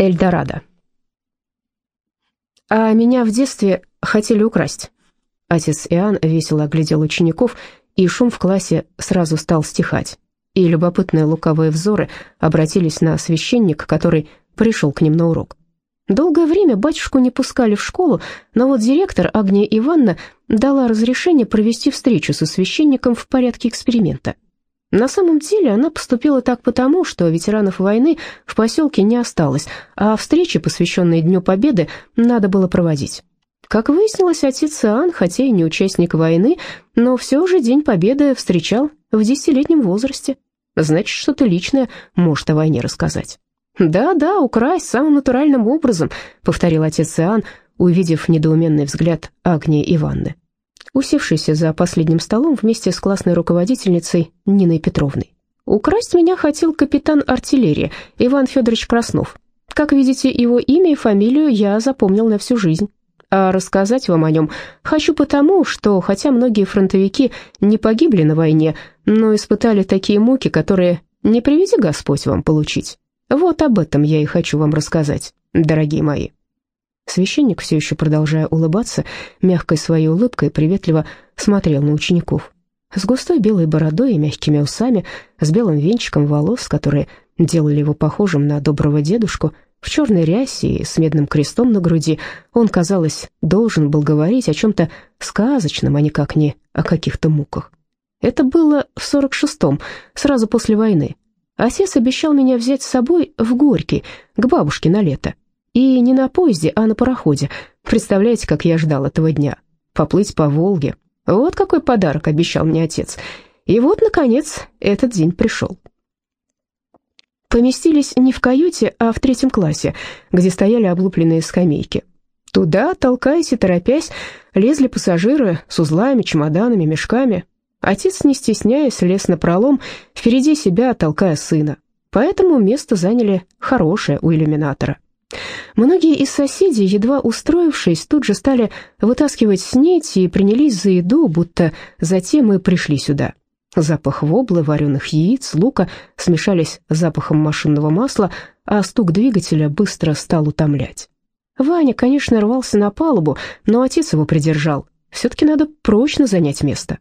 Эльдорадо. А меня в детстве хотели украсть. Отец Иоанн весело оглядел учеников, и шум в классе сразу стал стихать. И любопытные луковые взоры обратились на священника, который пришел к ним на урок. Долгое время батюшку не пускали в школу, но вот директор Агния Ивановна дала разрешение провести встречу со священником в порядке эксперимента. На самом деле она поступила так потому, что ветеранов войны в поселке не осталось, а встречи, посвященные Дню Победы, надо было проводить. Как выяснилось, отец Иоанн, хотя и не участник войны, но все же День Победы встречал в десятилетнем возрасте. Значит, что-то личное может о войне рассказать. «Да-да, украсть самым натуральным образом», — повторил отец Иоанн, увидев недоуменный взгляд Агнии Ивановны усевшийся за последним столом вместе с классной руководительницей Ниной Петровной. Украсть меня хотел капитан артиллерии Иван Федорович Краснов. Как видите, его имя и фамилию я запомнил на всю жизнь. А рассказать вам о нем хочу потому, что хотя многие фронтовики не погибли на войне, но испытали такие муки, которые не приведи Господь вам получить. Вот об этом я и хочу вам рассказать, дорогие мои. Священник, все еще продолжая улыбаться, мягкой своей улыбкой приветливо смотрел на учеников. С густой белой бородой и мягкими усами, с белым венчиком волос, которые делали его похожим на доброго дедушку, в черной рясе и с медным крестом на груди, он, казалось, должен был говорить о чем-то сказочном, а никак не о каких-то муках. Это было в сорок шестом, сразу после войны. Отец обещал меня взять с собой в Горький, к бабушке на лето. И не на поезде, а на пароходе. Представляете, как я ждал этого дня? Поплыть по Волге. Вот какой подарок обещал мне отец. И вот, наконец, этот день пришел. Поместились не в каюте, а в третьем классе, где стояли облупленные скамейки. Туда, толкаясь и торопясь, лезли пассажиры с узлами, чемоданами, мешками. Отец, не стесняясь, лез на пролом, впереди себя толкая сына. Поэтому место заняли хорошее у иллюминатора. Многие из соседей, едва устроившись, тут же стали вытаскивать снеть и принялись за еду, будто затем мы пришли сюда. Запах воблы, вареных яиц, лука смешались с запахом машинного масла, а стук двигателя быстро стал утомлять. Ваня, конечно, рвался на палубу, но отец его придержал. Все-таки надо прочно занять место.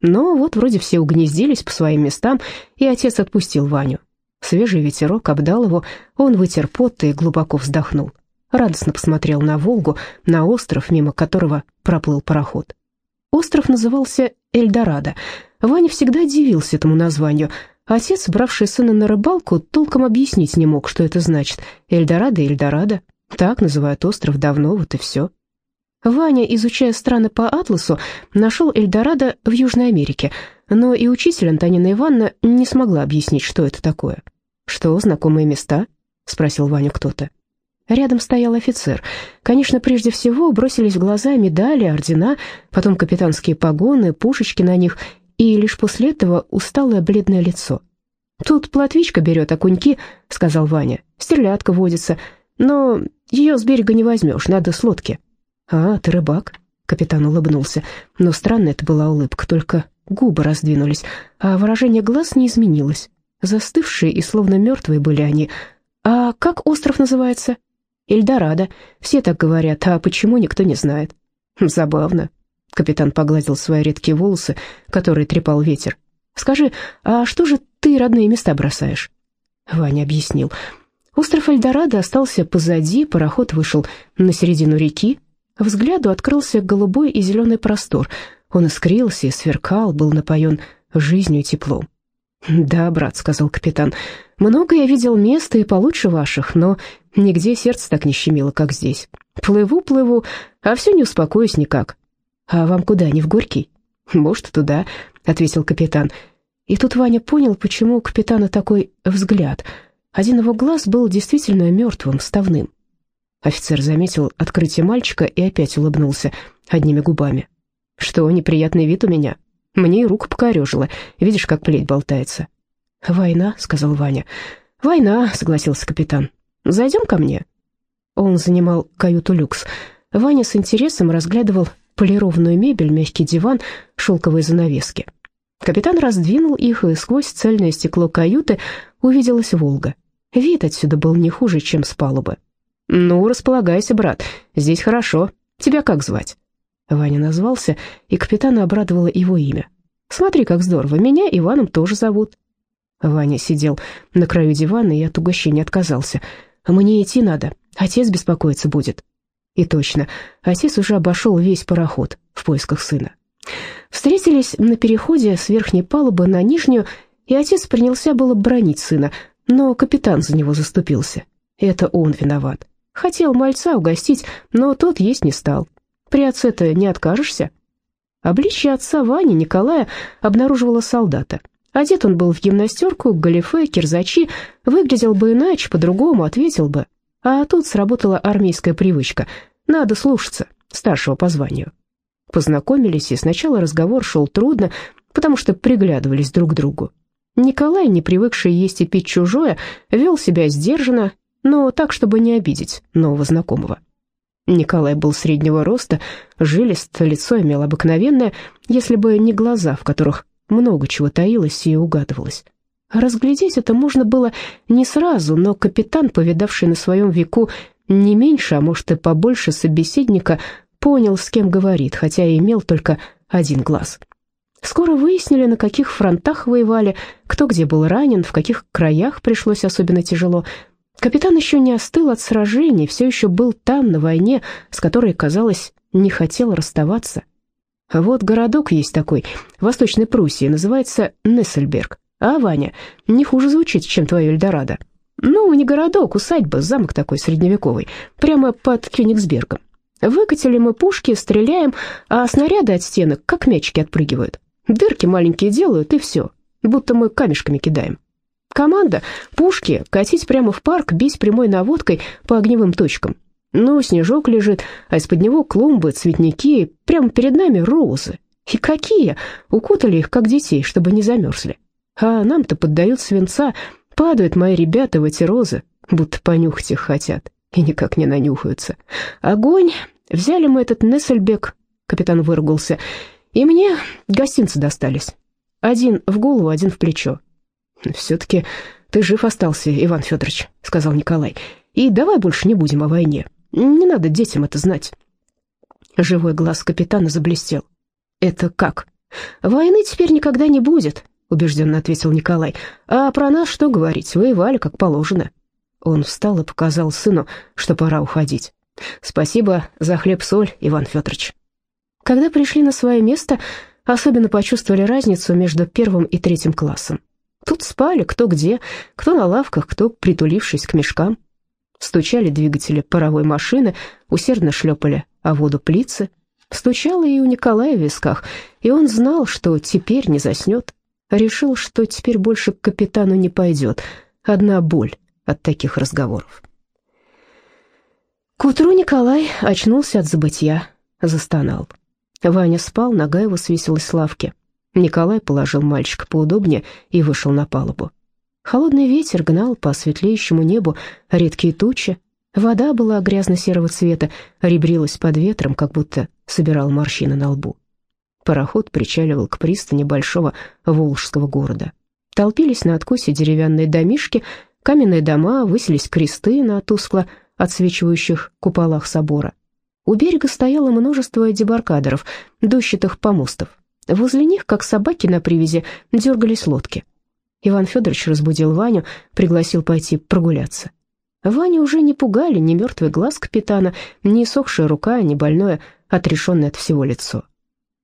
Но вот вроде все угнездились по своим местам, и отец отпустил Ваню. Свежий ветерок обдал его, он вытер пот и глубоко вздохнул. Радостно посмотрел на Волгу, на остров, мимо которого проплыл пароход. Остров назывался Эльдорадо. Ваня всегда удивился этому названию. Отец, бравший сына на рыбалку, толком объяснить не мог, что это значит. Эльдорадо, Эльдорадо. Так называют остров давно, вот и все. Ваня, изучая страны по атласу, нашел Эльдорадо в Южной Америке, но и учитель Антонина Ивановна не смогла объяснить, что это такое. «Что, знакомые места?» — спросил Ваню кто-то. Рядом стоял офицер. Конечно, прежде всего бросились в глаза медали, ордена, потом капитанские погоны, пушечки на них, и лишь после этого усталое бледное лицо. «Тут плотвичка берет окуньки», — сказал Ваня. «Стерлядка водится, но ее с берега не возьмешь, надо с лодки». «А, ты рыбак?» — капитан улыбнулся. Но странно это была улыбка, только губы раздвинулись, а выражение глаз не изменилось. Застывшие и словно мертвые были они. «А как остров называется?» «Эльдорадо. Все так говорят, а почему, никто не знает». «Забавно». Капитан погладил свои редкие волосы, которые трепал ветер. «Скажи, а что же ты родные места бросаешь?» Ваня объяснил. Остров Эльдорадо остался позади, пароход вышел на середину реки. Взгляду открылся голубой и зеленый простор. Он искрился и сверкал, был напоен жизнью и теплом. «Да, брат», — сказал капитан, — «много я видел места и получше ваших, но нигде сердце так не щемило, как здесь. Плыву, плыву, а все не успокоюсь никак». «А вам куда, не в Горький?» «Может, туда», — ответил капитан. И тут Ваня понял, почему у капитана такой взгляд. Один его глаз был действительно мертвым, ставным. Офицер заметил открытие мальчика и опять улыбнулся одними губами. «Что, неприятный вид у меня?» Мне и руку покорежило. Видишь, как плеть болтается». «Война», — сказал Ваня. «Война», — согласился капитан. «Зайдем ко мне». Он занимал каюту люкс. Ваня с интересом разглядывал полированную мебель, мягкий диван, шелковые занавески. Капитан раздвинул их, и сквозь цельное стекло каюты увиделась «Волга». Вид отсюда был не хуже, чем с палубы. «Ну, располагайся, брат, здесь хорошо. Тебя как звать?» Ваня назвался, и капитана обрадовало его имя. «Смотри, как здорово, меня Иваном тоже зовут». Ваня сидел на краю дивана и от угощения отказался. «Мне идти надо, отец беспокоиться будет». И точно, отец уже обошел весь пароход в поисках сына. Встретились на переходе с верхней палубы на нижнюю, и отец принялся было бронить сына, но капитан за него заступился. Это он виноват. Хотел мальца угостить, но тот есть не стал. При отце-то не откажешься. Обличье отца Вани Николая обнаруживала солдата. Одет он был в гимнастерку, галифе, кирзачи, выглядел бы иначе, по-другому ответил бы. А тут сработала армейская привычка. Надо слушаться старшего по званию. Познакомились, и сначала разговор шел трудно, потому что приглядывались друг к другу. Николай, не привыкший есть и пить чужое, вел себя сдержанно, но так, чтобы не обидеть нового знакомого. Николай был среднего роста, жилист, лицо имел обыкновенное, если бы не глаза, в которых много чего таилось и угадывалось. Разглядеть это можно было не сразу, но капитан, повидавший на своем веку не меньше, а может и побольше собеседника, понял, с кем говорит, хотя и имел только один глаз. Скоро выяснили, на каких фронтах воевали, кто где был ранен, в каких краях пришлось особенно тяжело. Капитан еще не остыл от сражений, все еще был там, на войне, с которой, казалось, не хотел расставаться. Вот городок есть такой, в Восточной Пруссии, называется Нессельберг. А, Ваня, не хуже звучит, чем твое Эльдорадо. Ну, не городок, усадьба, замок такой средневековый, прямо под Кёнигсбергом. Выкатили мы пушки, стреляем, а снаряды от стенок как мячики отпрыгивают. Дырки маленькие делают, и все, будто мы камешками кидаем. Команда, пушки, катить прямо в парк, бить прямой наводкой по огневым точкам. Ну, снежок лежит, а из-под него клумбы, цветники, прямо перед нами розы. И какие! Укутали их, как детей, чтобы не замерзли. А нам-то поддают свинца, падают мои ребята в эти розы, будто понюхать их хотят, и никак не нанюхаются. Огонь! Взяли мы этот Нессельбек, капитан выругался, и мне гостинцы достались. Один в голову, один в плечо. «Все-таки ты жив остался, Иван Федорович», — сказал Николай. «И давай больше не будем о войне. Не надо детям это знать». Живой глаз капитана заблестел. «Это как?» «Войны теперь никогда не будет», — убежденно ответил Николай. «А про нас что говорить? Воевали, как положено». Он встал и показал сыну, что пора уходить. «Спасибо за хлеб-соль, Иван Федорович». Когда пришли на свое место, особенно почувствовали разницу между первым и третьим классом. Тут спали кто где, кто на лавках, кто притулившись к мешкам. Стучали двигатели паровой машины, усердно шлепали о воду плицы. Стучало и у Николая в висках, и он знал, что теперь не заснет. Решил, что теперь больше к капитану не пойдет. Одна боль от таких разговоров. К утру Николай очнулся от забытья, застонал. Ваня спал, нога его свесилась с лавки. Николай положил мальчика поудобнее и вышел на палубу. Холодный ветер гнал по светлеющему небу редкие тучи. Вода была грязно-серого цвета, ребрилась под ветром, как будто собирал морщины на лбу. Пароход причаливал к пристани большого волжского города. Толпились на откосе деревянные домишки, каменные дома, высились кресты на тускло отсвечивающих куполах собора. У берега стояло множество дебаркадеров, дощатых помостов. Возле них, как собаки на привязи, дергались лодки. Иван Федорович разбудил Ваню, пригласил пойти прогуляться. Ваню уже не пугали ни мертвый глаз капитана, ни сохшая рука, ни больное, отрешенное от всего лицо.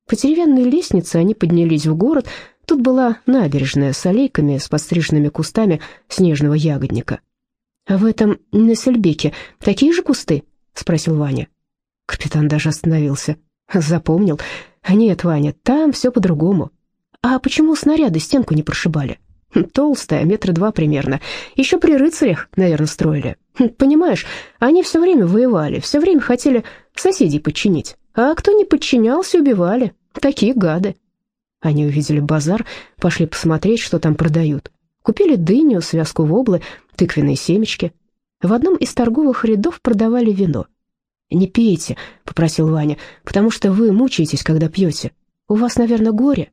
По деревянной лестнице они поднялись в город. Тут была набережная с аллейками, с подстриженными кустами снежного ягодника. «А в этом Нессельбеке такие же кусты?» — спросил Ваня. Капитан даже остановился. Запомнил. «Нет, Ваня, там все по-другому». «А почему снаряды стенку не прошибали?» «Толстая, метра два примерно. Еще при рыцарях, наверное, строили. Понимаешь, они все время воевали, все время хотели соседей подчинить. А кто не подчинялся, убивали. Такие гады». Они увидели базар, пошли посмотреть, что там продают. Купили дыню, связку воблы, тыквенные семечки. В одном из торговых рядов продавали вино. «Не пейте», — попросил Ваня, — «потому что вы мучаетесь, когда пьете. У вас, наверное, горе».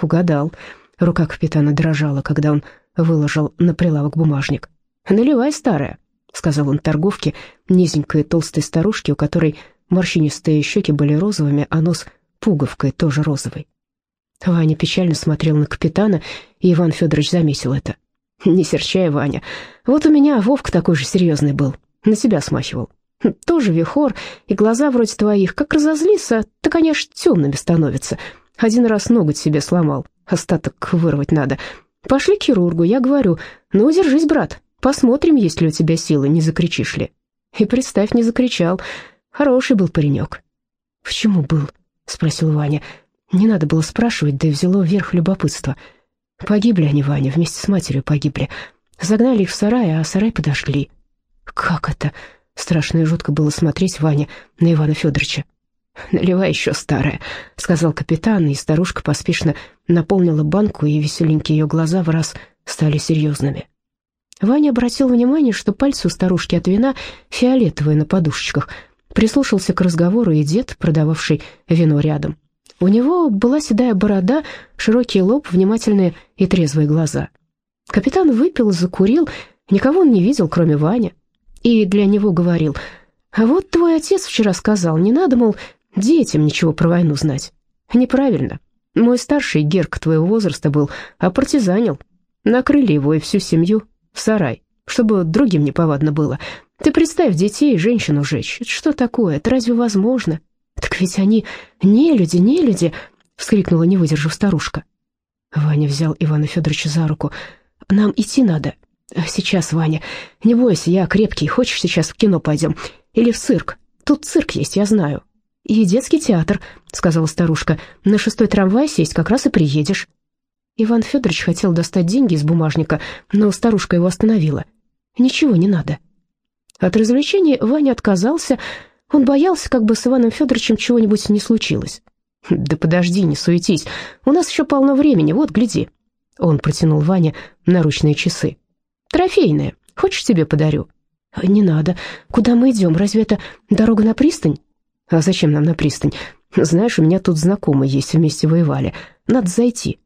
Угадал. Рука капитана дрожала, когда он выложил на прилавок бумажник. «Наливай, старая», — сказал он торговке, низенькой толстой старушке, у которой морщинистые щеки были розовыми, а нос пуговкой тоже розовой. Ваня печально смотрел на капитана, и Иван Федорович заметил это. «Не серчай, Ваня. Вот у меня Вовка такой же серьезный был. На себя смахивал. Тоже вихор, и глаза вроде твоих. Как разозлится, так, конечно, темными становятся. Один раз ноготь себе сломал, остаток вырвать надо. Пошли к хирургу, я говорю, ну, держись, брат, посмотрим, есть ли у тебя силы, не закричишь ли. И представь, не закричал. Хороший был паренек. «Почему был?» — спросил Ваня. Не надо было спрашивать, да и взяло вверх любопытство. Погибли они, Ваня, вместе с матерью погибли. Загнали их в сарай, а сарай подожгли. «Как это?» — страшно и жутко было смотреть Ваня на Ивана Федоровича. «Наливай еще, старая», — сказал капитан, и старушка поспешно наполнила банку, и веселенькие ее глаза в раз стали серьезными. Ваня обратил внимание, что пальцы у старушки от вина фиолетовые на подушечках. Прислушался к разговору и дед, продававший вино рядом. У него была седая борода, широкий лоб, внимательные и трезвые глаза. Капитан выпил, закурил, никого он не видел, кроме Вани. И для него говорил, «А вот твой отец вчера сказал, не надо, мол, детям ничего про войну знать». «Неправильно. Мой старший Герк твоего возраста был, а партизанил. Накрыли его и всю семью в сарай, чтобы другим неповадно было. Ты представь детей и женщину жечь. Это что такое? Это разве возможно?» «Так ведь они не люди, не люди!» — вскрикнула, не выдержав старушка. Ваня взял Ивана Федоровича за руку. «Нам идти надо. Сейчас, Ваня. Не бойся, я крепкий. Хочешь, сейчас в кино пойдем? Или в цирк? Тут цирк есть, я знаю». «И детский театр», — сказала старушка. «На шестой трамвай сесть как раз и приедешь». Иван Федорович хотел достать деньги из бумажника, но старушка его остановила. «Ничего не надо». От развлечений Ваня отказался, — он боялся, как бы с Иваном Федоровичем чего-нибудь не случилось. «Да подожди, не суетись, у нас еще полно времени, вот, гляди». Он протянул Ване наручные часы. «Трофейные, хочешь тебе подарю?» «Не надо. Куда мы идем? Разве это дорога на пристань?» «А зачем нам на пристань? Знаешь, у меня тут знакомые есть, вместе воевали. Надо зайти».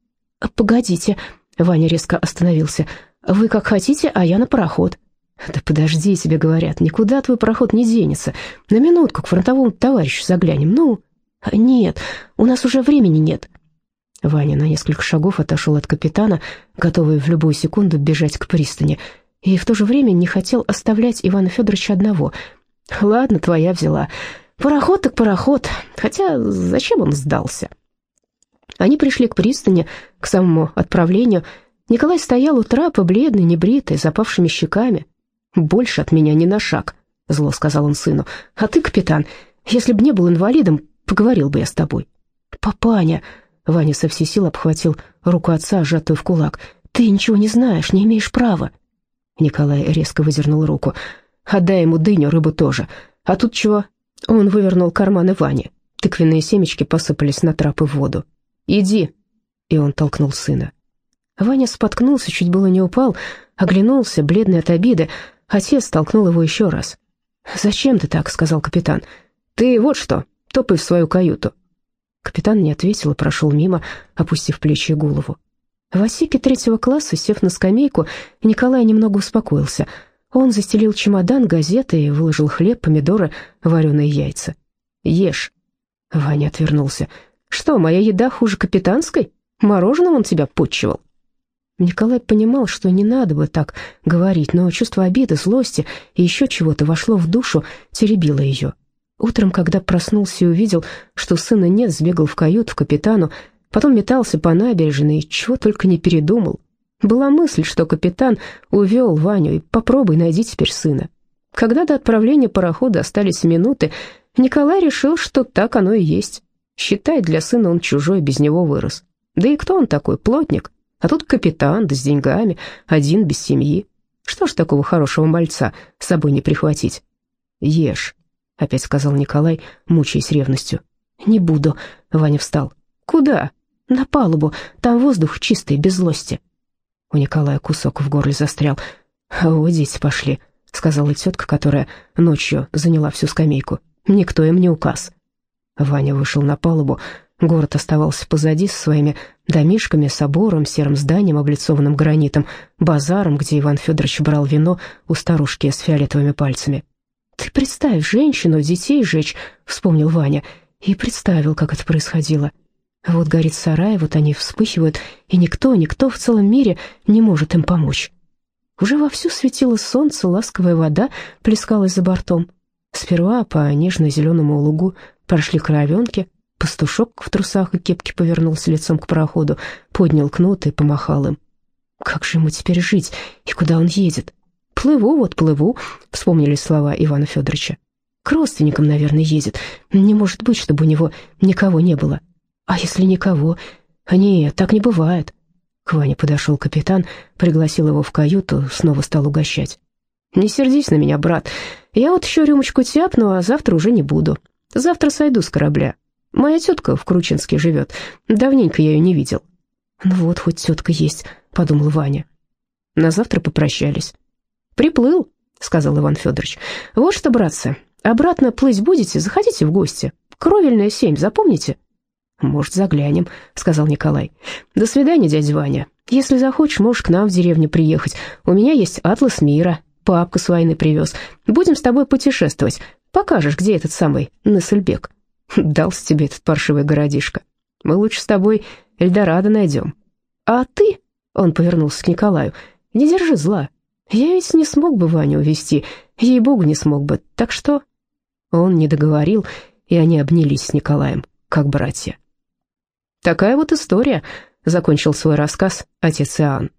«Погодите», — Ваня резко остановился. «Вы как хотите, а я на пароход». «Да подожди, тебе говорят, никуда твой проход не денется. На минутку к фронтовому товарищу заглянем, ну...» «Нет, у нас уже времени нет». Ваня на несколько шагов отошел от капитана, готовый в любую секунду бежать к пристани, и в то же время не хотел оставлять Ивана Федоровича одного. «Ладно, твоя взяла. Пароход так пароход, хотя зачем он сдался?» Они пришли к пристани, к самому отправлению. Николай стоял у трапа, бледный, небритый, запавшими щеками. «Больше от меня ни на шаг», — зло сказал он сыну. «А ты, капитан, если б не был инвалидом, поговорил бы я с тобой». «Папаня», — Ваня со всей сил обхватил руку отца, сжатую в кулак, «ты ничего не знаешь, не имеешь права». Николай резко выдернул руку. «Отдай ему дыню, рыбу тоже. А тут чего?» Он вывернул карманы Вани. Тыквенные семечки посыпались на трап и в воду. «Иди!» И он толкнул сына. Ваня споткнулся, чуть было не упал, оглянулся, бледный от обиды, Отец столкнул его еще раз. «Зачем ты так?» — сказал капитан. «Ты вот что, топай в свою каюту». Капитан не ответил и прошел мимо, опустив плечи и голову. В осеке третьего класса, сев на скамейку, Николай немного успокоился. Он застелил чемодан, газеты и выложил хлеб, помидоры, вареные яйца. «Ешь». Ваня отвернулся. «Что, моя еда хуже капитанской? Мороженым он тебя подчивал?» Николай понимал, что не надо бы так говорить, но чувство обиды, злости и еще чего-то вошло в душу, теребило ее. Утром, когда проснулся и увидел, что сына нет, сбегал в каюту, в капитану, потом метался по набережной и чего только не передумал. Была мысль, что капитан увел Ваню, и попробуй найди теперь сына. Когда до отправления парохода остались минуты, Николай решил, что так оно и есть. Считай, для сына он чужой, без него вырос. Да и кто он такой, плотник? А тут капитан, да с деньгами, один без семьи. Что ж такого хорошего мальца с собой не прихватить? Ешь, опять сказал Николай, мучаясь ревностью. Не буду, Ваня встал. Куда? На палубу, там воздух чистый, без злости. У Николая кусок в горле застрял. «О, дети пошли», — сказала тетка, которая ночью заняла всю скамейку. «Никто им не указ». Ваня вышел на палубу. Город оставался позади со своими домишками, собором, серым зданием, облицованным гранитом, базаром, где Иван Федорович брал вино у старушки с фиолетовыми пальцами. «Ты представь, женщину, детей жечь», — вспомнил Ваня, и представил, как это происходило. Вот горит сарай, вот они вспыхивают, и никто, никто в целом мире не может им помочь. Уже вовсю светило солнце, ласковая вода плескалась за бортом. Сперва по нежно-зеленому лугу прошли коровенки, пастушок в трусах и кепке повернулся лицом к пароходу, поднял кнут и помахал им. Как же ему теперь жить, и куда он едет? «Плыву, вот плыву», — вспомнили слова Ивана Федоровича. «К родственникам, наверное, едет. Не может быть, чтобы у него никого не было». «А если никого?» «Нет, так не бывает». К Ване подошел капитан, пригласил его в каюту, снова стал угощать. «Не сердись на меня, брат. Я вот еще рюмочку тяпну, а завтра уже не буду. Завтра сойду с корабля. Моя тетка в Кручинске живет. Давненько я ее не видел». «Ну вот, хоть тетка есть», — подумал Ваня. На завтра попрощались. «Приплыл», — сказал Иван Федорович. «Вот что, братцы, обратно плыть будете, заходите в гости. Кровельная семь, запомните?» «Может, заглянем», — сказал Николай. «До свидания, дядя Ваня. Если захочешь, можешь к нам в деревню приехать. У меня есть атлас мира, папка с войны привез. Будем с тобой путешествовать. Покажешь, где этот самый Насельбек. Дался тебе этот паршивый городишко. Мы лучше с тобой Эльдорадо найдем. А ты, — он повернулся к Николаю, — не держи зла. Я ведь не смог бы Ваню увезти, ей-богу, не смог бы, так что...» Он не договорил, и они обнялись с Николаем, как братья. «Такая вот история», — закончил свой рассказ отец Иоанн.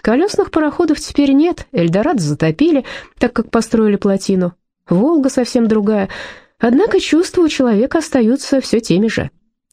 «Колесных пароходов теперь нет, Эльдорадо затопили, так как построили плотину. Волга совсем другая, однако чувства у человека остаются все теми же.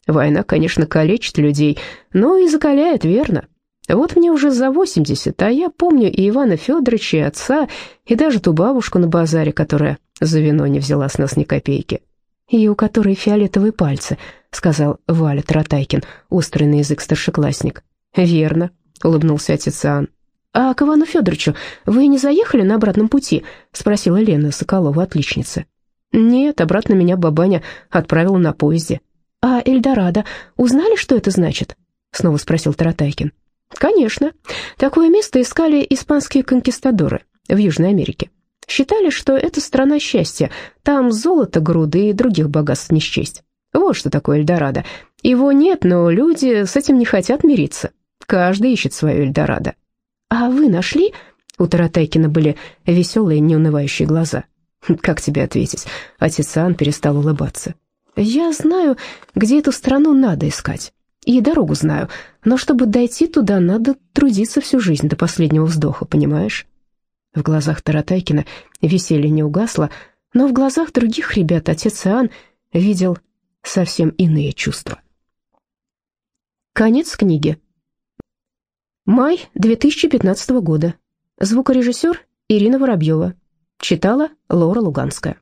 Война, конечно, калечит людей, но и закаляет, верно. Вот мне уже за восемьдесят, а я помню и Ивана Федоровича, и отца, и даже ту бабушку на базаре, которая за вино не взяла с нас ни копейки. И у которой фиолетовые пальцы, сказал Валя Таратайкин, острый на язык старшеклассник. Верно, улыбнулся отец Иоанн. «А к Ивану Федоровичу вы не заехали на обратном пути?» — спросила Лена Соколова, отличница. «Нет, обратно меня бабаня отправила на поезде». «А Эльдорадо узнали, что это значит?» — снова спросил Таратайкин. Конечно, такое место искали испанские конкистадоры в Южной Америке. Считали, что это страна счастья, там золото, груды и других богатств не счесть. Вот что такое Эльдорадо. Его нет, но люди с этим не хотят мириться. Каждый ищет свое Эльдорадо. А вы нашли? У Таратайкина были веселые, неунывающие глаза. Как тебе ответить? Отец Ан перестал улыбаться. Я знаю, где эту страну надо искать. И дорогу знаю, но чтобы дойти туда, надо трудиться всю жизнь до последнего вздоха, понимаешь?» В глазах Таратайкина веселье не угасло, но в глазах других ребят отец Иоанн видел совсем иные чувства. Конец книги. Май 2015 года. Звукорежиссер Ирина Воробьева. Читала Лора Луганская.